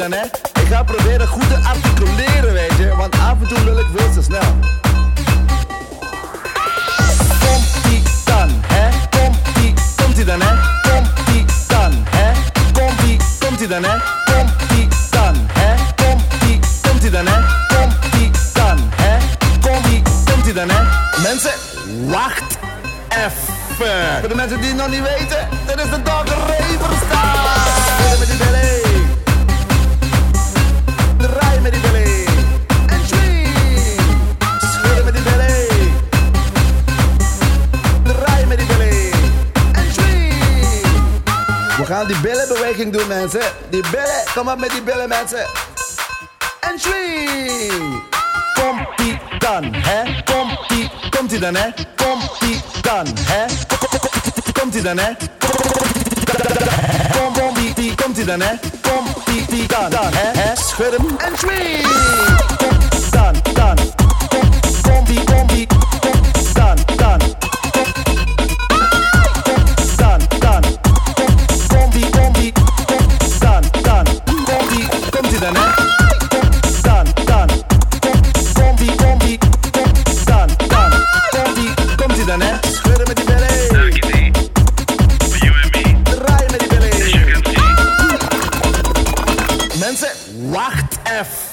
dan, hè? Ik ga proberen goed te articuleren, weet je. Want af en toe wil ik veel te snel. Komt ie dan, hè? Komt ie, komt ie dan, hè? Komt ie dan, hè? Komt ie, komt ie dan, hè? Komt ie dan, hè? Komt ie, komt ie dan, hè? Komt ie dan, hè? Komt ie, komt ie dan, hè? Mensen, wacht even. Voor de mensen die het nog niet weten, dit is de dag gaan die billenbeweging doen, mensen. Die billen, kom op met die billen, mensen. En swing. Komt-ie dan, hè? Komt-ie, komt-ie dan, hè? Komt-ie dan, hè? Komt-ie dan, hè? Kom, kom, die, die, komt ie dan, hè? Kom, die, die, dan, hè? hè? Schud hem en swing! Wacht even.